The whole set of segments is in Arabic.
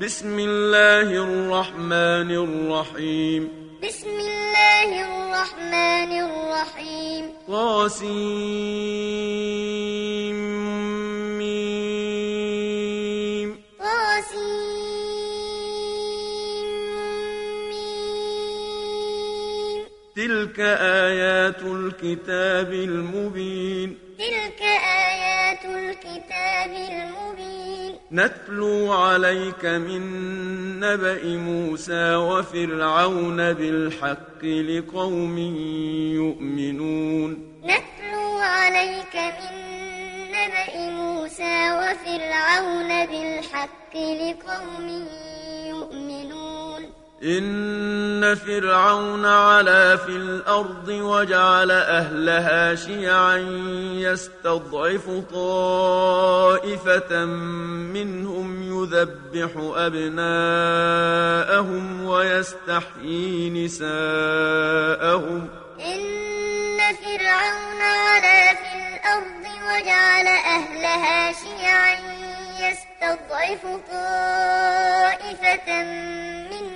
بسم الله الرحمن الرحيم بسم الله الرحمن الرحيم ميم طاسيم تلك آيات الكتاب المبين تلك آيات الكتاب المبين نتلو عليك من نبأ موسى وفرعون بالحق لقوم يؤمنون. نتلو عليك من نبأ موسى وفرعون بالحق لقوم يؤمنون إن فرعون علا في الأرض وجعل أهلها شيعا يستضعف طائفة منهم يذبح أبناءهم ويستحيي نساءهم إن فرعون علا في الأرض وجعل أهلها شيعا يستضعف طائفة منهم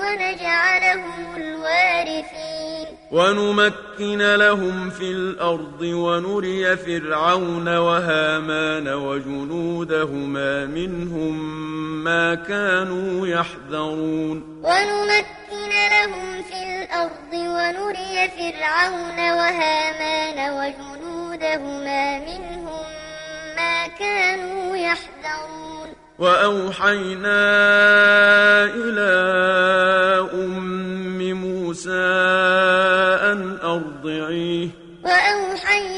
ونجعلهم الوارثين. ونمكن لهم في الأرض ونري فرعون وهامان وجنودهما منهم ما كانوا يحذرون. ونمكن لهم في الأرض ونري فرعون وهامان وجنودهما منهم ما كانوا يحذرون. وأوحينا إلى أم موسى أن أرضعيه. وأوحينا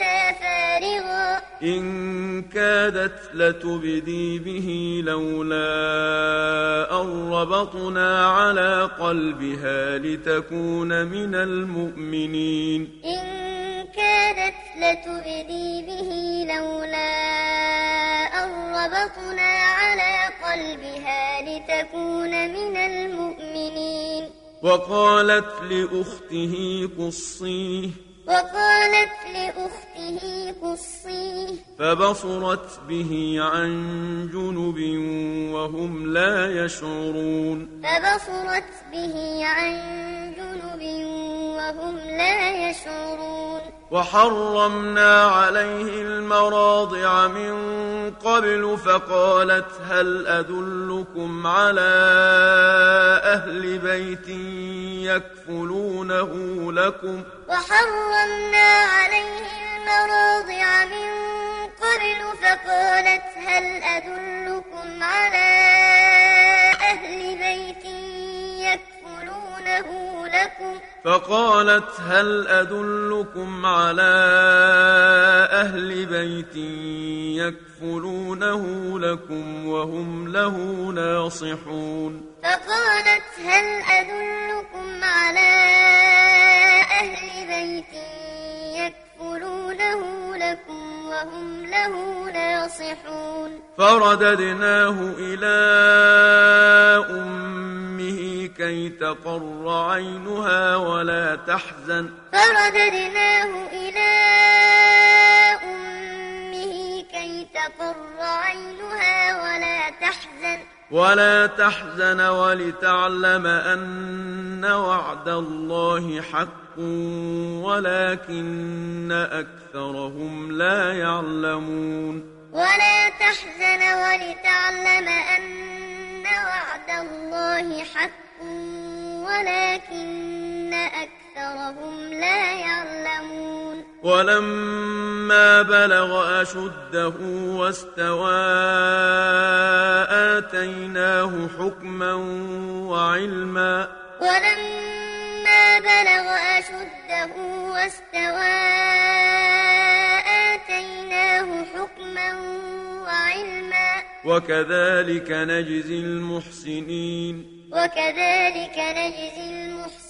موسى فارغا إن كادت لتبدي به لولا أن ربطنا على قلبها لتكون من المؤمنين. إن كادت لتبدي به لولا أن ربطنا على قلبها لتكون من المؤمنين. وقالت لأخته قصيه وقالت لأخته قصية فبصرت به عن جنب وهم لا يشعرون. فبصرت به عن جنب وهم لا يشعرون. وحرمنا عليه المراضع من قبل فقالت هل أدلكم على أهل بيت يكفلونه لكم؟ وحرمنا عليه المراضع من قبل فقالت هل أدلكم على أهل بيت يكفلونه لكم؟ فقالت هل أدلكم على أهل بيت يكفلونه لكم وهم له ناصحون؟ فقالت هل أدلكم على أهل بيت يكفلونه لكم وهم له ناصحون. فرددناه إلى أمه كي تقر عينها ولا تحزن. فرددناه إلى أمه كي تقر عينها ولا تحزن. ولا تحزن ولتعلم أن وعد الله حق. ولكن أكثرهم لا يعلمون ولا تحزن ولتعلم أن وعد الله حق ولكن أكثرهم لا يعلمون ولما بلغ أشده واستوى آتيناه حكما وعلما ولما بلغ أشده واستوى آتيناه حكما وعلما وكذلك نجزي المحسنين. وكذلك نجزي المحسنين.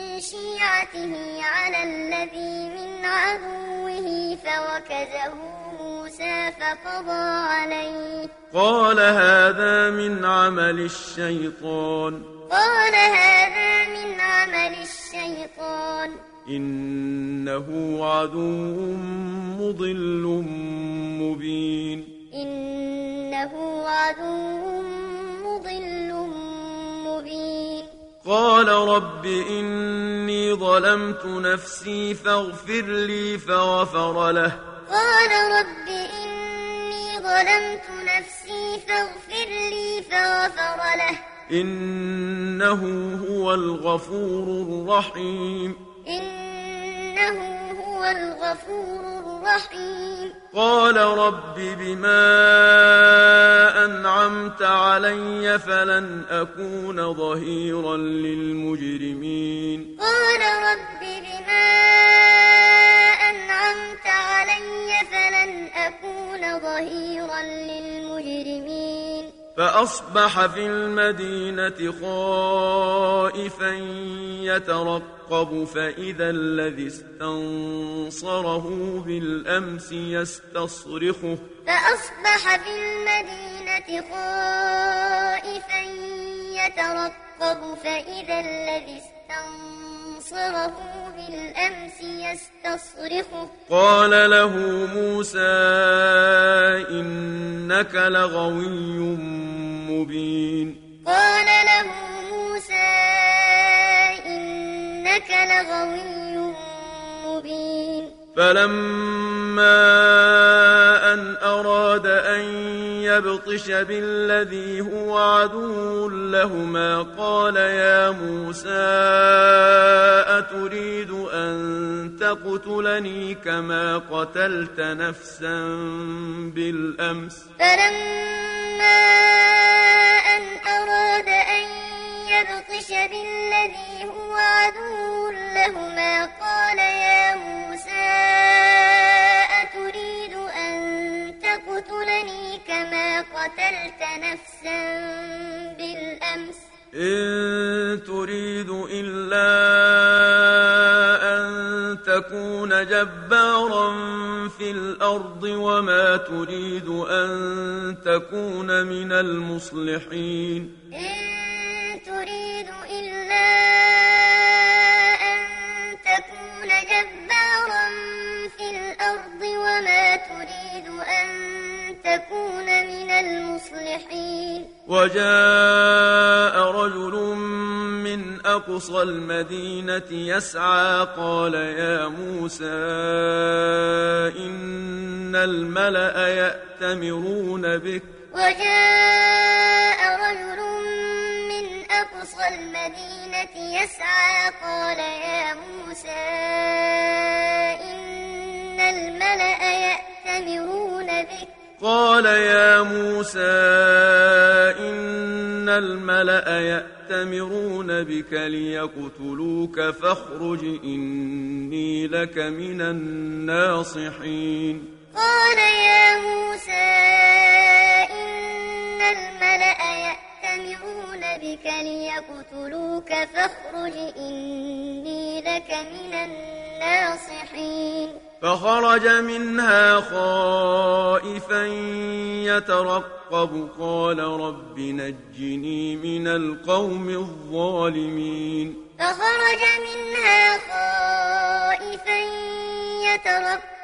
شيعته على الذي من عدوه فوكزه موسى فقضى عليه. قال هذا من عمل الشيطان. قال هذا من عمل الشيطان. إنه عدو مضل مبين. إنه عدو مضل مبين قال رب إني ظلمت نفسي فاغفر لي فغفر له. قال رب إني ظلمت نفسي فاغفر لي فغفر له. إنه هو الغفور الرحيم. إنه هو الغفور الرحيم قال رب بما أنعمت علي فلن أكون ظهيرا للمجرمين. قال رب بما أنعمت علي فلن أكون ظهيرا للمجرمين. فأصبح في المدينة خائفا يترقب فإذا الذي استنصره بالأمس يستصرخه. فأصبح في المدينة خائفا يترقب فإذا الذي استنصره بالأمس يستصرخه. قال له موسى إنك لغوي مبين. قال له موسى إنك لغوي مبين. فلما أن أراد أن يبطش بالذي هو عدو لهما قال يا موسى أتريد أن تقتلني كما قتلت نفسا بالأمس فلما أقصى المدينة يسعى قال يا موسى إن الملأ لك من الناصحين. قال يا موسى إن الملأ يأتمرون بك ليقتلوك فاخرج إني لك من الناصحين. فخرج منها خائفا يترقب. قال رب نجني من القوم الظالمين. فخرج منها خائفا يترقب.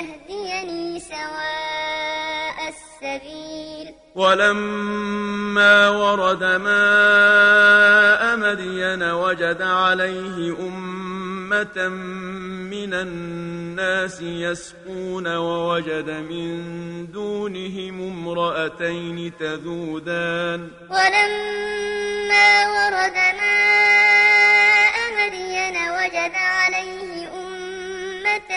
يهديني سواء السبيل. ولما ورد ماء مدين وجد عليه أمة من الناس يسقون ووجد من دونهم امرأتين تذودان. ولما ورد ماء مدين وجد عليه أمة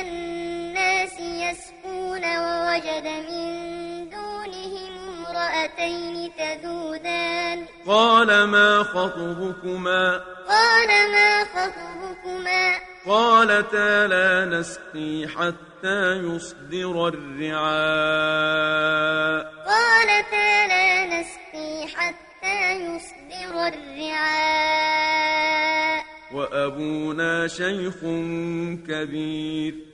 الناس يسقون ووجد من دونهم امرأتين تذودان. قال ما خطبكما؟ قال ما خطبكما؟ قالتا لا نسقي حتى يصدر الرعاء. قالتا لا نسقي حتى يصدر الرعاء. وأبونا شيخ كبير.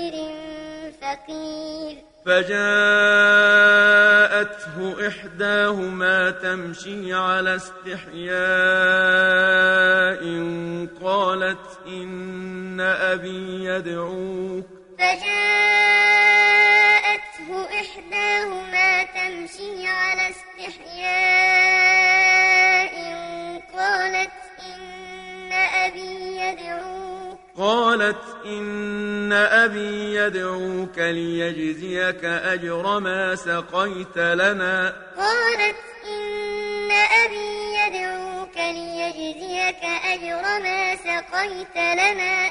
خير فقير. فجاءته إحداهما تمشي على استحياء قالت إن أبي يدعوك. فجاءته إحداهما تمشي على استحياء قالت إن أبي يدعوك. قالت إن أبي يدعوك ليجزيك أجر ما سقيت لنا. قالت إن أبي يدعوك ليجزيك أجر ما سقيت لنا.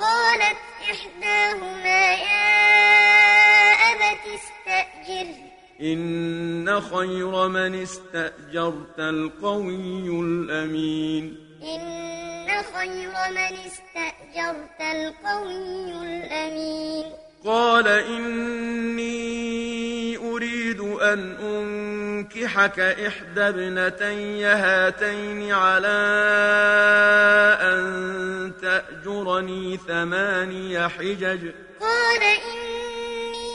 قالت إحداهما يا أبت استأجره إن خير من استأجرت القوي الأمين. إن خير من استأجرت القوي الأمين. قال إني أريد أن أنكحك إحدى ابنتي هاتين على أن تأجرني ثماني حجج. قال إني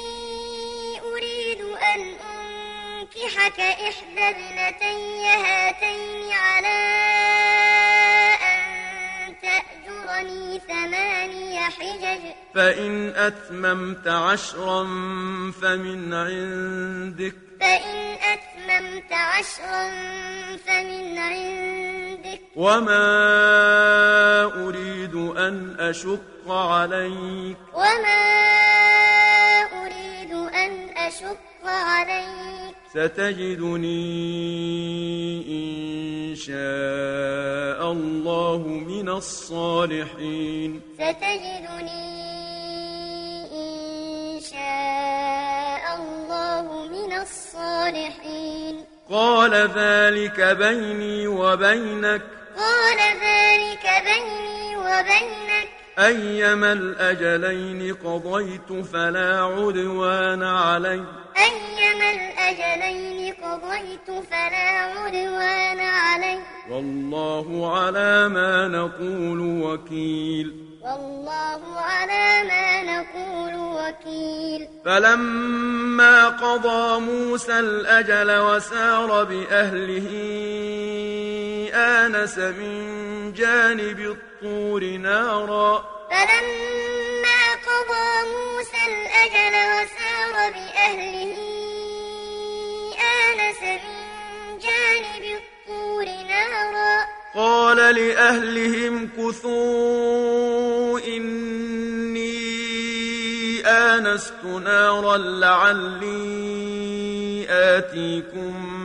أريد أن أنكحك إحدى ابنتي هاتين على أن تأجرني ثماني حجج. فإن أتممت عشرا فمن عندك. فإن أتممت عشرا فمن عندك. وما أريد أن أشق عليك. وما أريد أن أشق عليك ستجدني إن شاء الله من الصالحين. ستجدني إن شاء الله من الصالحين. قال ذلك بيني وبينك. قال ذلك بيني وبينك. أيما الأجلين قضيت فلا عدوان علي. أيما الأجلين قضيت فلا عدوان علي. والله على ما نقول وكيل. والله على ما نقول وكيل. فلما قضى موسى الأجل وسار بأهله آنس من جانب الطور نارا. فلما قضى موسى الأجل وسار بأهله آنس من جانب الطور نارا. قال لأهلهم كثوا إني آنست نارا لعلي آتيكم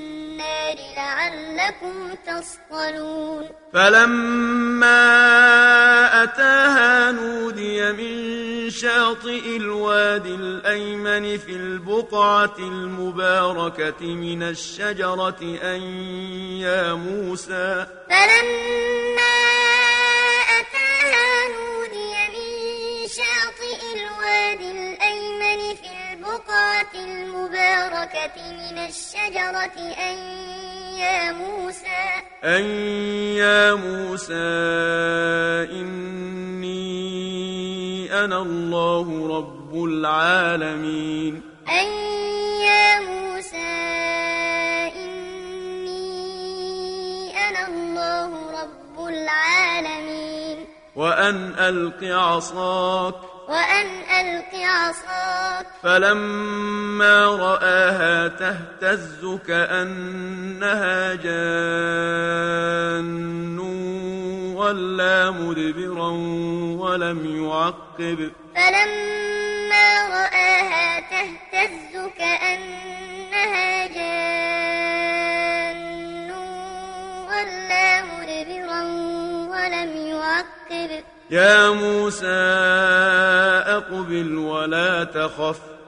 لعلكم تصطلون. فلما أتاها نودي من شاطئ الوادي الأيمن في البقعة المباركة من الشجرة أن يا موسى. فلما أتاها نودي من شاطئ الوادي الأيمن البقعة المباركة من الشجرة أن يا موسى أن يا موسى إني أنا الله رب العالمين. أن يا موسى إني أنا الله رب العالمين. وأن ألق عصاك. وأن ألق عصاك. فلما رآها تهتز كأنها جان ولا مدبرا ولم يعقب. فلما رآها تهتز كأنها جان ولا مدبرا ولم يعقب. يا موسى أقبل ولا تخف.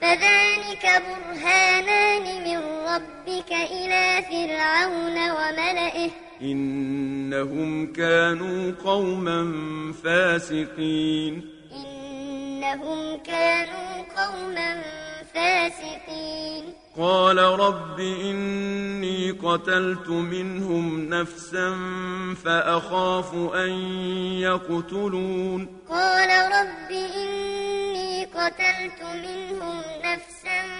فذلك برهانان من ربك إلى فرعون وملئه. إنهم كانوا قوما فاسقين. إنهم كانوا قوما فاسقين. قال رب إني قتلت منهم نفسا فأخاف أن يقتلون. قال رب إني قتلت منهم نفسا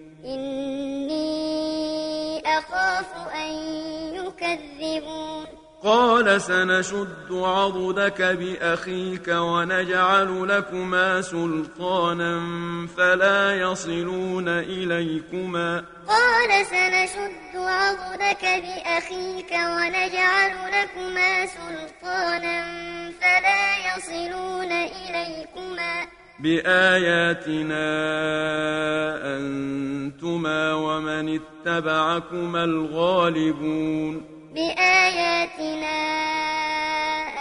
إني أخاف أن يكذبون. قال سنشد عضدك بأخيك ونجعل لكما سلطانا فلا يصلون إليكما. قال سنشد عضدك بأخيك ونجعل لكما سلطانا فلا يصلون إليكما. بآياتنا أنتما ومن اتبعكما الغالبون. بآياتنا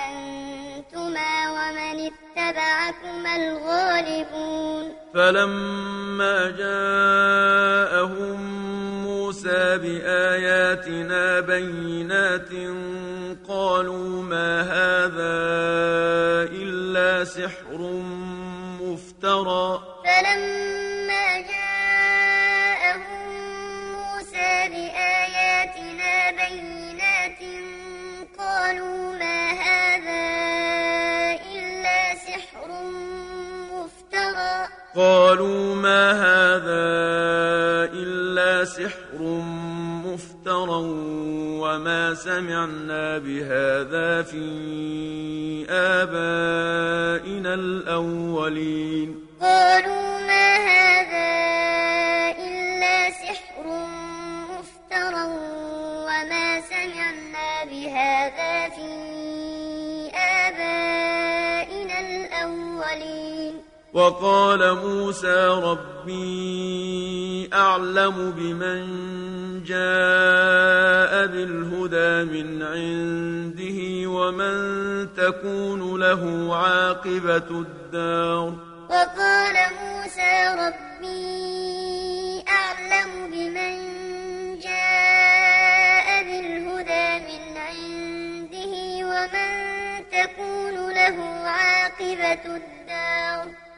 أنتما ومن اتبعكما الغالبون. فلما جاءهم موسى بآياتنا بينات قالوا ما هذا إلا سحر مفترى وما سمعنا بهذا في آبائنا الأولين قالوا ما هذا إلا سحر مفترى وما سمعنا بهذا في آبائنا الأولين وقال موسى ربي أعلم بمن جاء بالهدى من عنده ومن تكون له عاقبة الدار. وقال موسى ربي أعلم بمن جاء بالهدى من عنده ومن تكون له عاقبة الدار.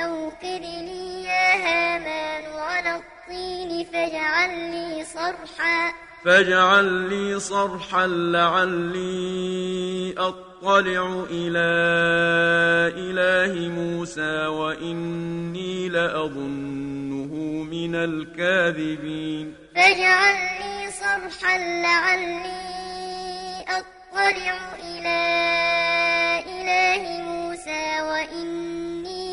فأوقد لي يا هامان على الطين فاجعل لي صرحا. فاجعل لي صرحا لعلي أطلع إلى إله موسى وإني لأظنه من الكاذبين. فاجعل لي صرحا لعلي أطلع إلى إله موسى وإني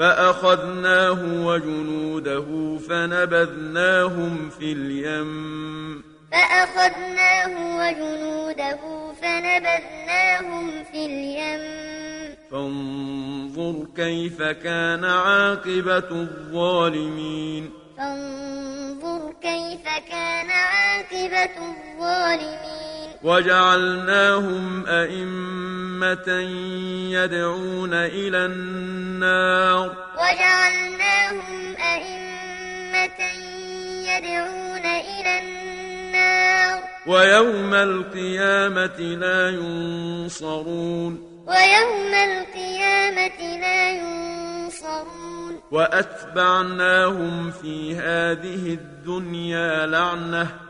فأخذناه وجنوده فنبذناهم في اليم. فأخذناه وجنوده فنبذناهم في اليم. فانظر كيف كان عاقبة الظالمين. فانظر كيف كان عاقبة الظالمين. وجعلناهم أئمة يدعون إلى النار. وجعلناهم أئمة يدعون إلى النار. ويوم القيامة لا ينصرون. ويوم القيامة لا ينصرون. وأتبعناهم في هذه الدنيا لعنةً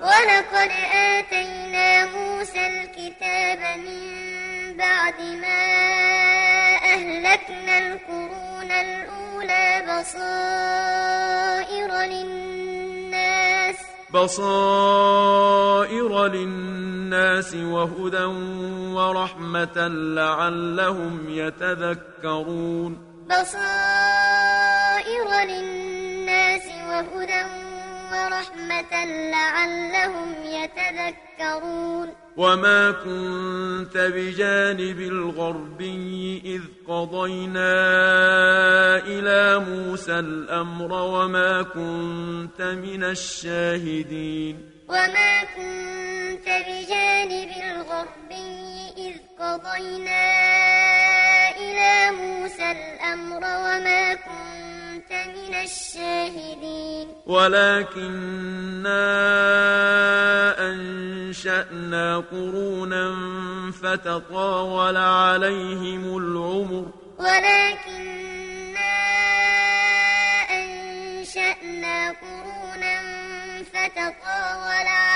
ولقد آتينا موسى الكتاب من بعد ما أهلكنا القرون الأولى بصائر للناس بصائر للناس وهدى ورحمة لعلهم يتذكرون. بصائر للناس وهدى ورحمة لعلهم يتذكرون. وما كنت بجانب الغربي إذ قضينا إلى موسى الأمر وما كنت من الشاهدين. وما كنت بجانب الغربي إذ قضينا إلى موسى الأمر وما كنت من الشاهدين. ولكننا أنشأنا قرونا فتطاول عليهم العمر. ولكننا أنشأنا قرونا فتطاول عليهم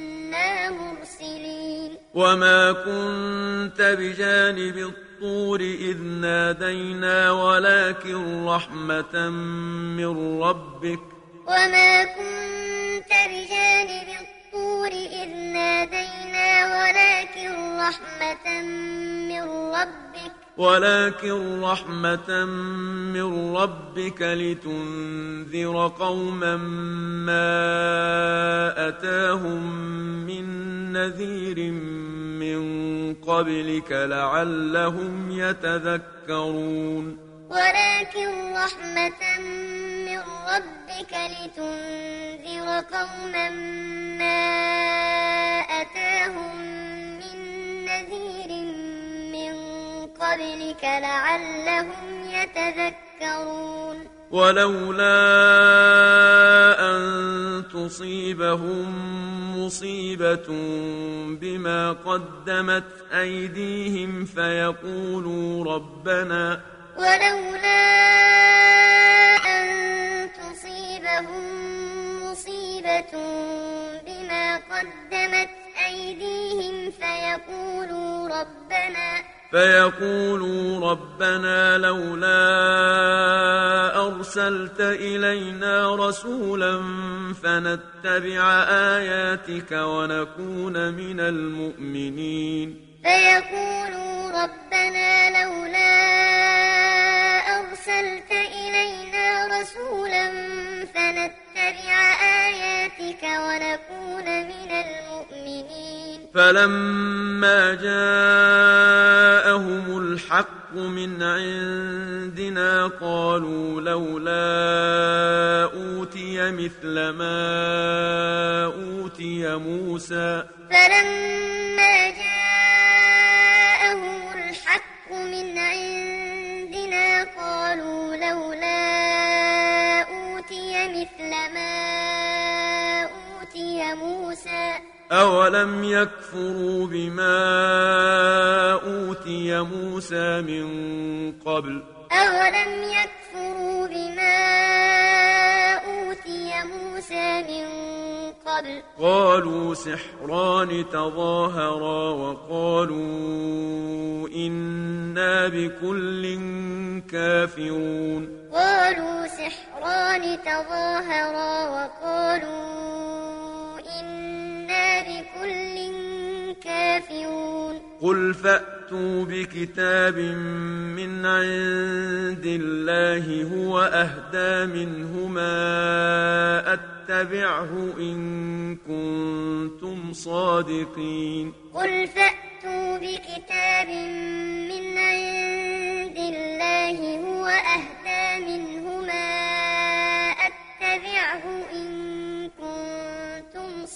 مرسلين. وما كنت بجانب الطور إذ نادينا ولكن رحمة من ربك. وما كنت بجانب الطور إذ نادينا ولكن رحمة من ربك. ولكن رحمة من ربك لتنذر قوما ما أتاهم من نذير من قبلك لعلهم يتذكرون. ولكن رحمة من ربك لتنذر قوما لعلهم يتذكرون. ولولا أن تصيبهم مصيبة بما قدمت أيديهم فيقولوا ربنا ولولا أن تصيبهم مصيبة بما قدمت أيديهم فيقولوا ربنا فيقولوا ربنا لولا أرسلت إلينا رسولا فنتبع آياتك ونكون من المؤمنين. فيقولوا ربنا لولا أرسلت إلينا رسولا فنتبع آياتك ونكون من المؤمنين. فلما جاءهم الحق من عندنا قالوا لولا أوتي مثل ما أوتي موسى. فلما جاءهم الحق من عندنا قالوا لولا أوتي مثل ما أوتي موسى. أولم يكفروا بما أوتي موسى من قبل أولم يكفروا بما أوتي موسى من قبل قالوا سحران تظاهرا وقالوا إنا بكل كافرون قالوا سحران تظاهرا وقالوا كافرون قل فأتوا بكتاب من عند الله هو أهدى منهما أتبعه إن كنتم صادقين قل فأتوا بكتاب من عند الله هو أهدى منهما أتبعه إن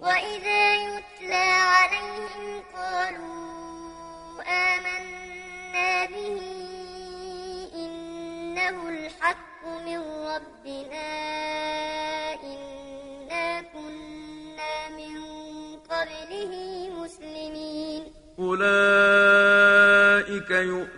وإذا يتلى عليهم قالوا آمنا به إنه الحق من ربنا إنا كنا من قبله مسلمين. أولئك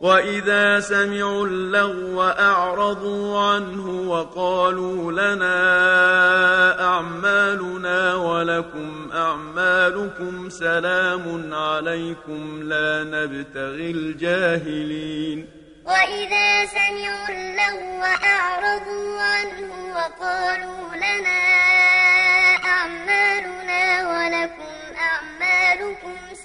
وإذا سمعوا اللغو أعرضوا عنه وقالوا لنا أعمالنا ولكم أعمالكم سلام عليكم لا نبتغي الجاهلين. وإذا سمعوا اللغو أعرضوا عنه وقالوا لنا أعمالنا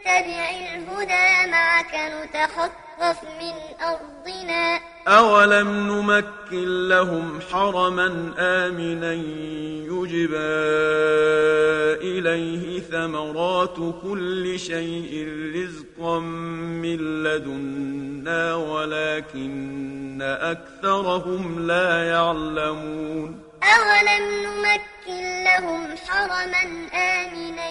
نتبع الهدى معك نتخطف من أرضنا. أولم نمكن لهم حرما آمنا يجبى إليه ثمرات كل شيء رزقا من لدنا ولكن أكثرهم لا يعلمون. أولم نمكن لهم حرما آمنا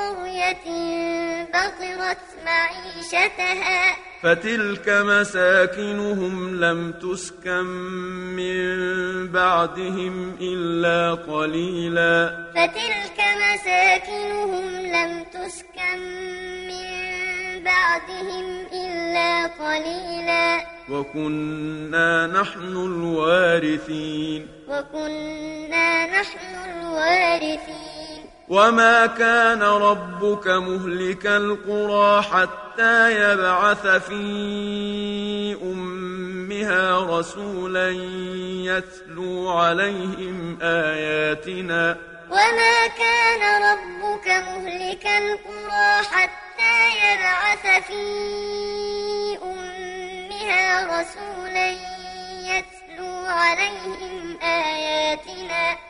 قرية بطرت معيشتها. فتلك مساكنهم لم تسكن من بعدهم إلا قليلا. فتلك مساكنهم لم تسكن من بعدهم إلا قليلا. وكنا نحن الوارثين. وكنا نحن الوارثين. وما كان ربك مهلك القرى حتى يبعث في أمها رسولا يتلو عليهم آياتنا وما كان ربك مهلك القرى حتى يبعث في أمها رسولا يتلو عليهم آياتنا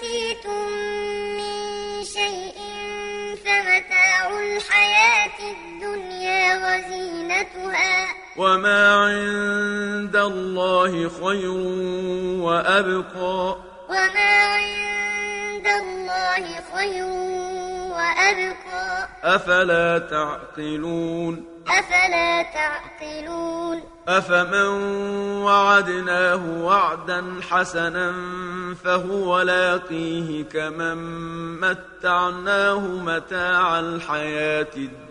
وما عند الله خير وأبقى وما عند الله خير وأبقى أفلا تعقلون أفلا تعقلون أفمن وعدناه وعدا حسنا فهو لاقيه كمن متعناه متاع الحياة الدنيا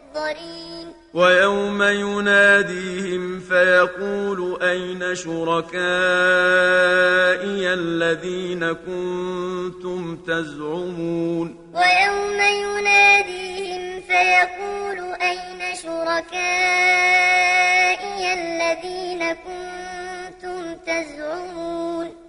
ويوم يناديهم فيقول أين شركائي الذين كنتم تزعمون؟ ويوم يناديهم فيقول أين شركائي الذين كنتم تزعمون؟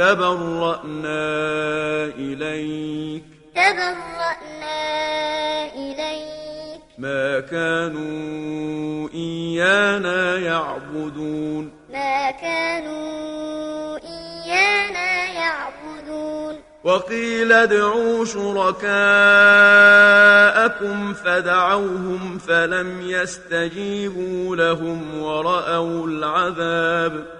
تبرأنا إليك. تبرأنا إليك. ما كانوا إيانا يعبدون. ما كانوا إيانا يعبدون. وقيل ادعوا شركاءكم فدعوهم فلم يستجيبوا لهم ورأوا العذاب. وقيل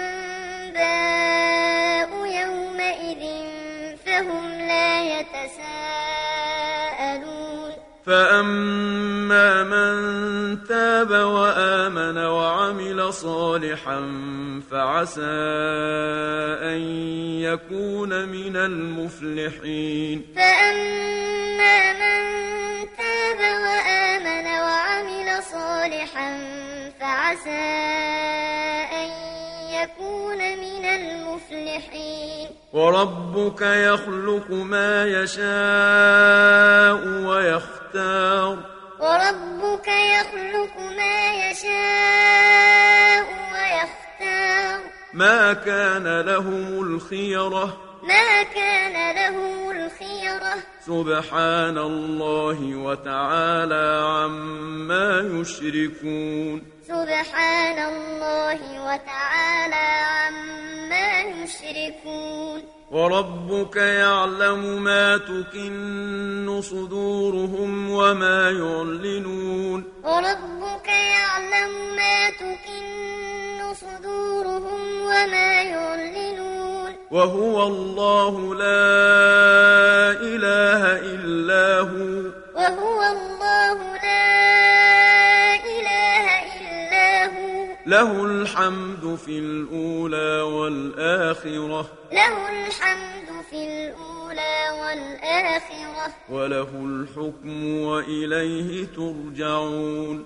فأما من تاب وآمن وعمل صالحا فعسى أن يكون من المفلحين فأما من تاب وآمن وعمل صالحا فعسى أن يكون من المفلحين وربك يخلق ما يشاء ويختار وربك يخلق ما يشاء ويختار. ما كان لهم الخيرة. ما كان لهم الخيرة. سبحان الله وتعالى عما يشركون. سبحان الله وتعالى عما يشركون. وربك يعلم ما تكن صدورهم وما يعلنون. وربك يعلم ما تكن صدورهم وما يعلنون. وهو الله لا إله إلا هو. وهو الله له الحمد في الأولى والآخرة. له الحمد في الأولى والآخرة. وله الحكم وإليه ترجعون.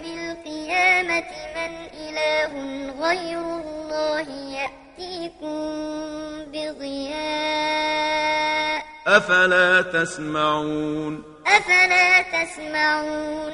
القيامة من إله غير الله يأتيكم بضياء؟ أفلا تسمعون؟ أفلا تسمعون؟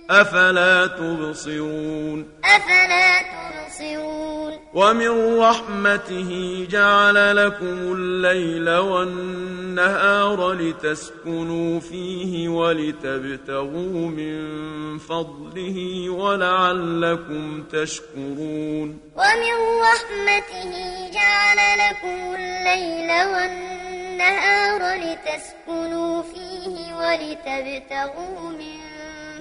أفلا تبصرون؟ أفلا تبصرون؟ ومن رحمته جعل لكم الليل والنهار لتسكنوا فيه ولتبتغوا من فضله ولعلكم تشكرون. ومن رحمته جعل لكم الليل والنهار لتسكنوا فيه ولتبتغوا من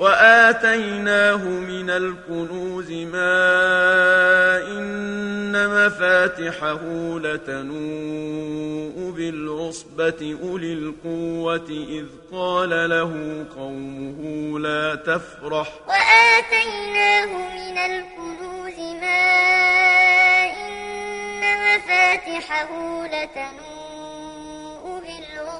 وآتيناه من الكنوز ما إن مفاتحه لتنوء بالعصبة أولي القوة إذ قال له قومه لا تفرح. وآتيناه من الكنوز ما إن مفاتحه لتنوء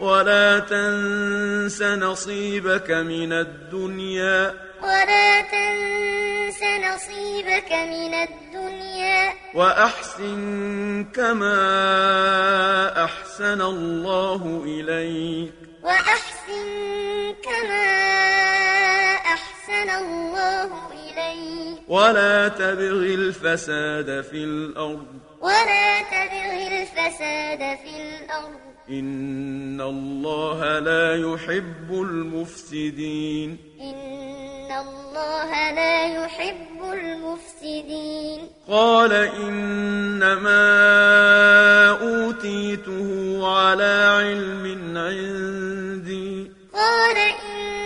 ولا تنس نصيبك من الدنيا. ولا تنس نصيبك من الدنيا. وأحسن كما أحسن الله إليك. وأحسن كما أحسن الله إليك. ولا تبغ الفساد في الأرض. ولا تبغ الفساد في الأرض. إن الله لا يحب المفسدين إن الله لا يحب المفسدين قال إنما أوتيته على علم عندي قال إنما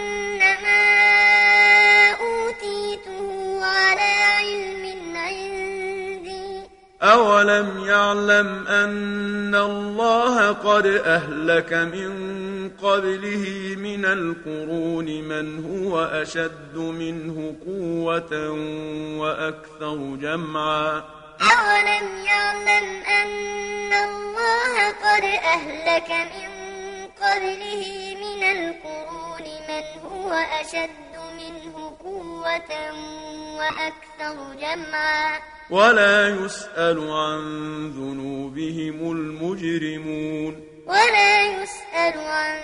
أولم يعلم أن الله قد أهلك من قبله من القرون من هو أشد منه قوة وأكثر جمعا أولم يعلم أن الله قد أهلك من قبله من القرون من هو أشد منه قوة وأكثر جمعا ولا يسأل عن ذنوبهم المجرمون. ولا يسأل عن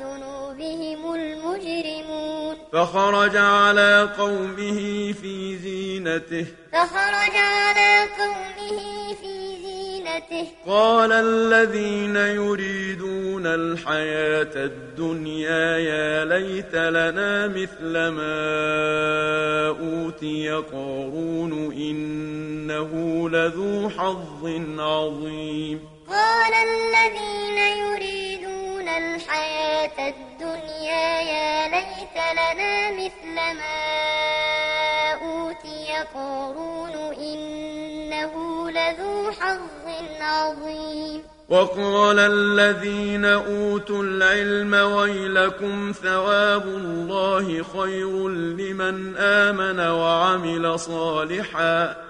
ذنوبهم المجرمون. فخرج على قومه في زينته. فخرج على قومه في زينته قال الذين يريدون الحياة الدنيا يا ليت لنا مثل ما أوتي قارون إنه لذو حظ عظيم. قال الذين يريدون الحياة الدنيا يا ليت لنا مثل ما أوتي قارون إنه لذو حظ عظيم. وقال الذين أوتوا العلم ويلكم ثواب الله خير لمن آمن وعمل صالحا.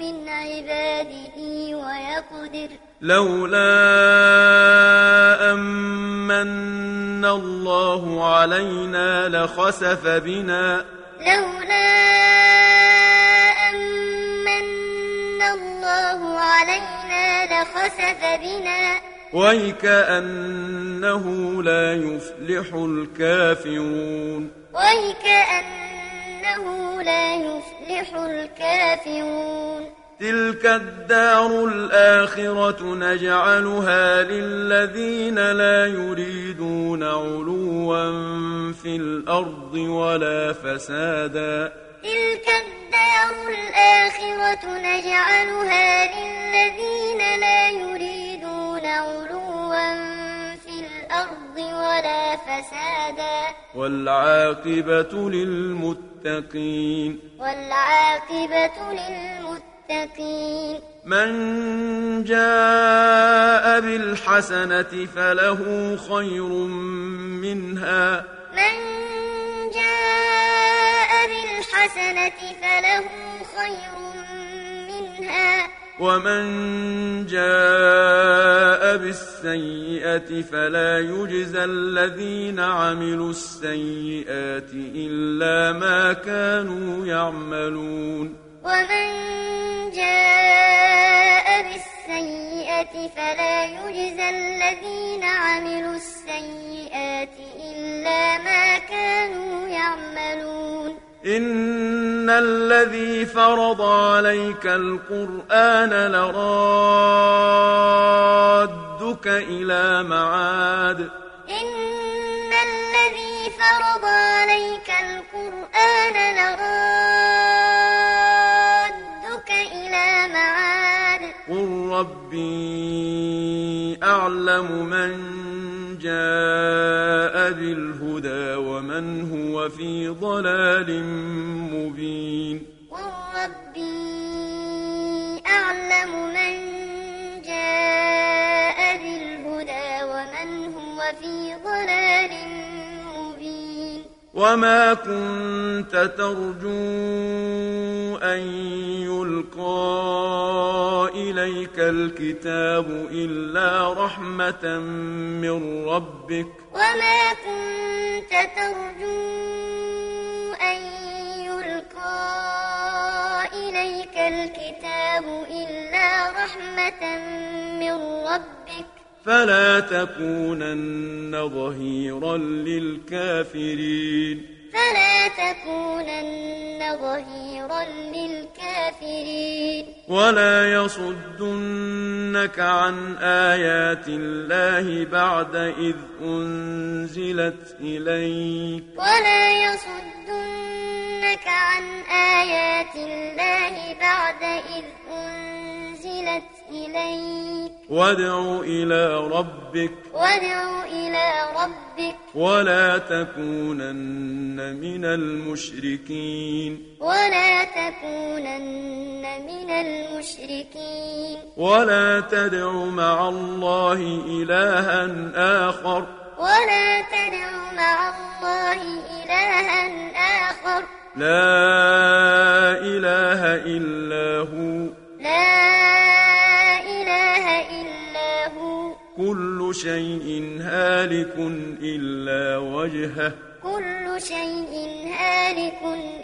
من عباده ويقدر. لولا أمن الله علينا لخسف بنا. لولا أمن الله علينا لخسف بنا. ويكأنه لا يفلح الكافرون. ويكأنه لا يفلح الكافرون. تلك الدار الآخرة نجعلها للذين لا يريدون علوا في الأرض ولا فسادا. تلك الدار الآخرة نجعلها للذين لا يريدون علوا في الأرض ولا فسادا. والعاقبة للمتقين والعاقبة للمتقين. من جاء بالحسنة فله خير منها. من جاء بالحسنة فله خير ومن جاء بالسيئة فلا يجزى الذين عملوا السيئات إلا ما كانوا يعملون ومن جاء بالسيئة فلا يجزى الذين عملوا السيئات إلا ما كانوا يعملون إن الذي فرض عليك القرآن لرادك إلى معاد إن الذي فرض عليك القرآن لرادك إلى معاد قل ربي أعلم من جاء بالهدى ومن هو في ضلال مبين. قل ربي أعلم من جاء بالهدى ومن هو في ضلال مبين وما كنت ترجو أن يلقى إليك الكتاب إلا رحمة من ربك وما كنت ترجو أن يلقى إليك الكتاب إلا رحمة من ربك فلا تكونن ظهيرا للكافرين. فلا تكونن ظهيرا للكافرين. ولا يصدنك عن آيات الله بعد إذ أنزلت إليك. ولا يصدنك عن آيات الله بعد إذ أنزلت إليك. وادع إلى ربك. وادع إلى ربك. ولا تكونن من المشركين. ولا تكونن من المشركين. ولا تدع مع الله إلها آخر. ولا تدع مع الله إلها آخر. لا إله إلا هو. لا إله إلا هو. كل شيء هالك إلا وجهه. كل شيء هالك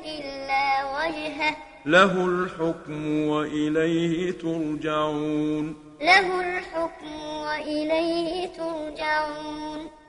إلا وجهه. له الحكم وإليه ترجعون. له الحكم وإليه ترجعون.